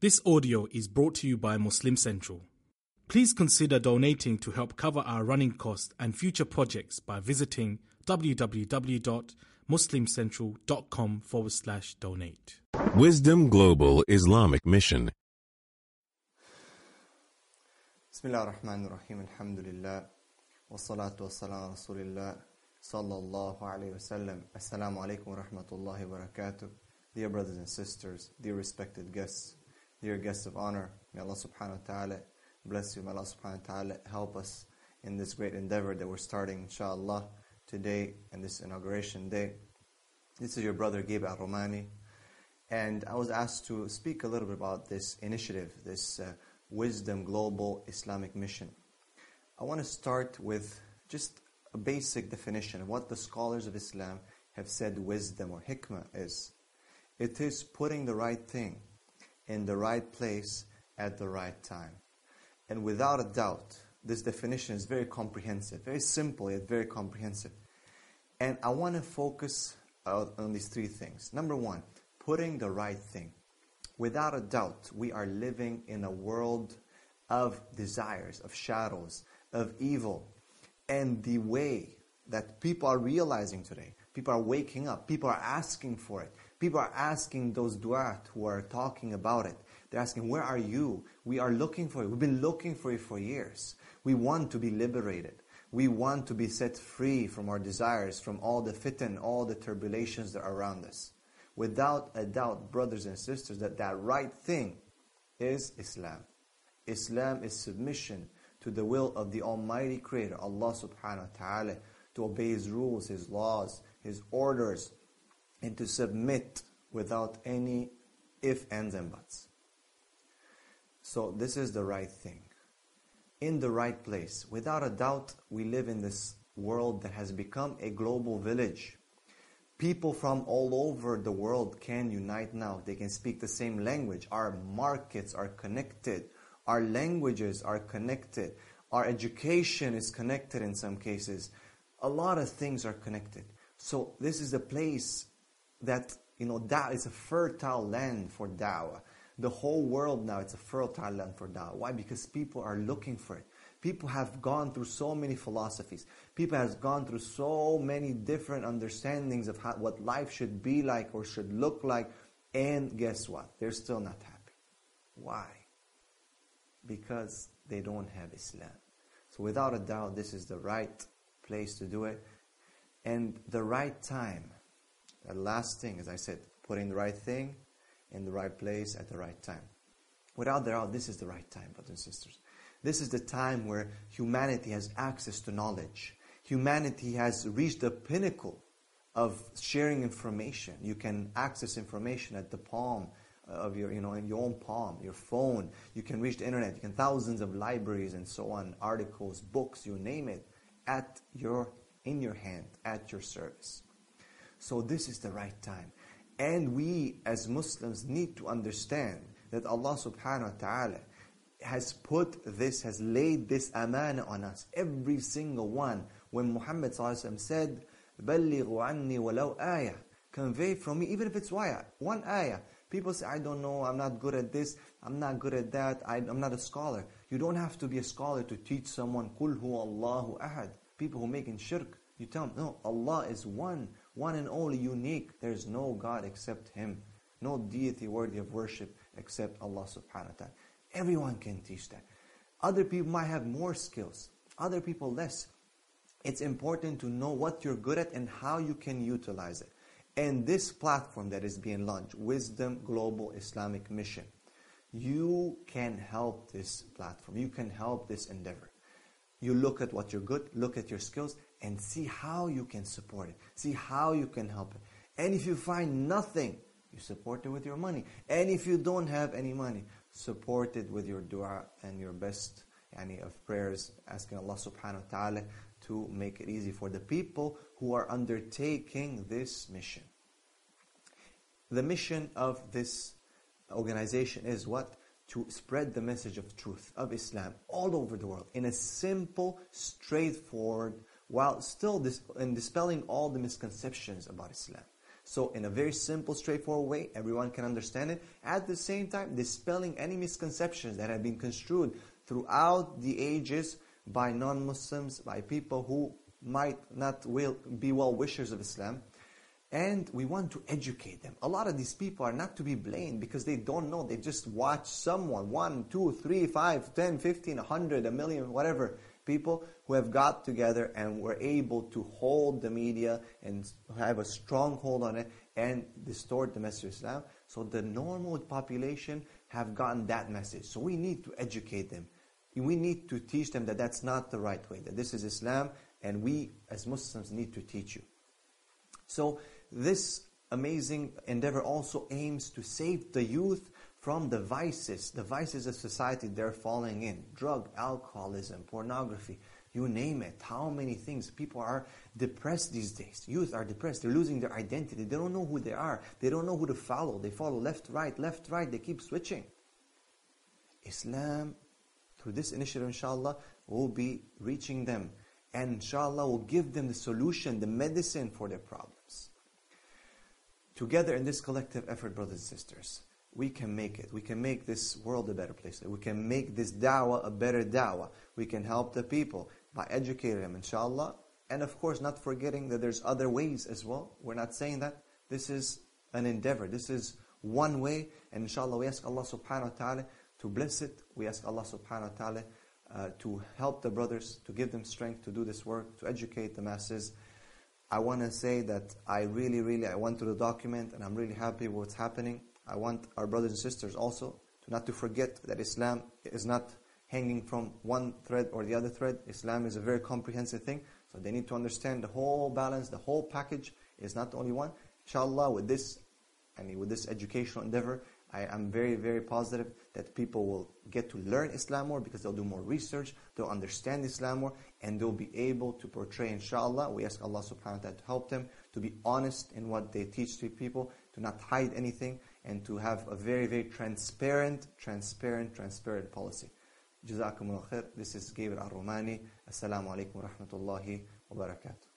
This audio is brought to you by Muslim Central. Please consider donating to help cover our running costs and future projects by visiting www.muslimcentral.com forward slash donate. Wisdom Global Islamic Mission. Bismillah ar-Rahman ar-Rahim, alhamdulillah. Wassalatu wassalamu rasulillah. Sallallahu alayhi wasallam. Assalamu alaikum wa rahmatullahi wa barakatuh. Dear brothers and sisters, dear respected guests, dear guests of honor, may Allah subhanahu wa ta'ala bless you, may Allah subhanahu wa ta'ala help us in this great endeavor that we're starting inshallah today and this inauguration day. This is your brother Gabe Al-Romaani and I was asked to speak a little bit about this initiative, this uh, Wisdom Global Islamic Mission. I want to start with just a basic definition of what the scholars of Islam have said wisdom or hikmah is. It is putting the right thing in the right place at the right time. And without a doubt, this definition is very comprehensive, very simple yet very comprehensive. And I want to focus uh, on these three things. Number one, putting the right thing. Without a doubt, we are living in a world of desires, of shadows, of evil. And the way that people are realizing today, people are waking up, people are asking for it, People are asking those du'at who are talking about it. They're asking, where are you? We are looking for you. We've been looking for you for years. We want to be liberated. We want to be set free from our desires, from all the fitan, all the turbulations that are around us. Without a doubt, brothers and sisters, that that right thing is Islam. Islam is submission to the will of the Almighty Creator, Allah subhanahu wa ta'ala, to obey His rules, His laws, His orders, and to submit without any if, ands, and buts. So this is the right thing. In the right place. Without a doubt, we live in this world that has become a global village. People from all over the world can unite now. They can speak the same language. Our markets are connected. Our languages are connected. Our education is connected in some cases. A lot of things are connected. So this is a place that you know that is a fertile land for da'wah. The whole world now it's a fertile land for da'wah. Why? Because people are looking for it. People have gone through so many philosophies. People have gone through so many different understandings of how, what life should be like or should look like. And guess what? They're still not happy. Why? Because they don't have Islam. So without a doubt, this is the right place to do it. And the right time. The last thing, as I said, putting the right thing in the right place at the right time. Without doubt, this is the right time, brothers and sisters. This is the time where humanity has access to knowledge. Humanity has reached the pinnacle of sharing information. You can access information at the palm of your, you know, in your own palm, your phone. You can reach the internet. You can thousands of libraries and so on, articles, books, you name it, at your, in your hand, at your service. So this is the right time. And we as Muslims need to understand that Allah subhanahu wa ta'ala has put this, has laid this amana on us. Every single one. When Muhammad said, بَلِّغُ عَنِّي وَلَوْ آيَةً Convey from me, even if it's waya, one ayah. People say, I don't know, I'm not good at this, I'm not good at that, I, am not a scholar. You don't have to be a scholar to teach someone, قُلْ هُوَ اللَّهُ أَحَدٌ People who make in shirk, you tell them, no, Allah is one one and only, unique. There's no God except Him. No deity worthy of worship except Allah subhanahu wa ta'ala. Everyone can teach that. Other people might have more skills, other people less. It's important to know what you're good at and how you can utilize it. And this platform that is being launched, Wisdom Global Islamic Mission, you can help this platform. You can help this endeavor. You look at what you're good, look at your skills, and see how you can support it. See how you can help it. And if you find nothing, you support it with your money. And if you don't have any money, support it with your dua and your best yani, of prayers, asking Allah subhanahu wa ta'ala to make it easy for the people who are undertaking this mission. The mission of this organization is what? To spread the message of truth, of Islam, all over the world, in a simple, straightforward, while still dis- in dispelling all the misconceptions about Islam. So in a very simple, straightforward way, everyone can understand it. At the same time, dispelling any misconceptions that have been construed throughout the ages by non-Muslims, by people who might not will, be well-wishers of Islam. And we want to educate them. A lot of these people are not to be blamed because they don't know. They just watch someone, one, two, three, five, ten, fifteen, a hundred, a million, whatever, people who have got together and were able to hold the media and have a strong hold on it and distort the message of Islam. So the normal population have gotten that message. So we need to educate them. We need to teach them that that's not the right way, that this is Islam, and we as Muslims need to teach you. So this amazing endeavor also aims to save the youth from the vices, the vices of society they're falling in. Drug, alcoholism, pornography, you name it. How many things? People are depressed these days. Youth are depressed. They're losing their identity. They don't know who they are. They don't know who to follow. They follow left, right, left, right. They keep switching. Islam, through this initiative, inshallah, will be reaching them. And inshallah, will give them the solution, the medicine for their problems. Together in this collective effort, brothers and sisters, we can make it. We can make this world a better place. We can make this da'wah a better da'wah. We can help the people by educating them, inshallah. And of course, not forgetting that there's other ways as well. We're not saying that. This is an endeavor. This is one way. And inshallah, we ask Allah subhanahu wa ta'ala to bless it. We ask Allah subhanahu wa ta'ala uh, to help the brothers, to give them strength to do this work, to educate the masses. I want to say that I really, really, I went through the document and I'm really happy with what's happening. I want our brothers and sisters also to not to forget that Islam is not hanging from one thread or the other thread. Islam is a very comprehensive thing. So they need to understand the whole balance, the whole package is not only one. Inshallah, with this, I mean, with this educational endeavor, I am very, very positive that people will get to learn Islam more because they'll do more research, they'll understand Islam more, and they'll be able to portray, inshallah. We ask Allah subhanahu wa ta'ala to help them to be honest in what they teach to people, to not hide anything, and to have a very, very transparent, transparent, transparent policy. Jazakumullah khair. This is Gabriel Al-Romaani. Assalamu alaikum wa rahmatullahi wa barakatuh.